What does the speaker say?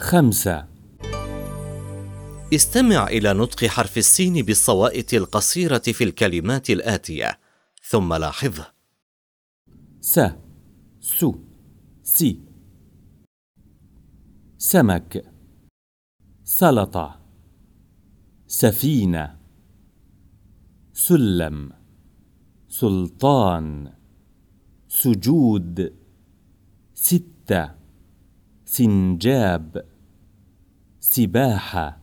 خمسة. استمع إلى نطق حرف السين بالصوائت القصيرة في الكلمات الآتية ثم لاحظه س سو سي سمك. سلطة. سفينة. سلم. سلطان. سجود. ستة. سنجاب سباحة.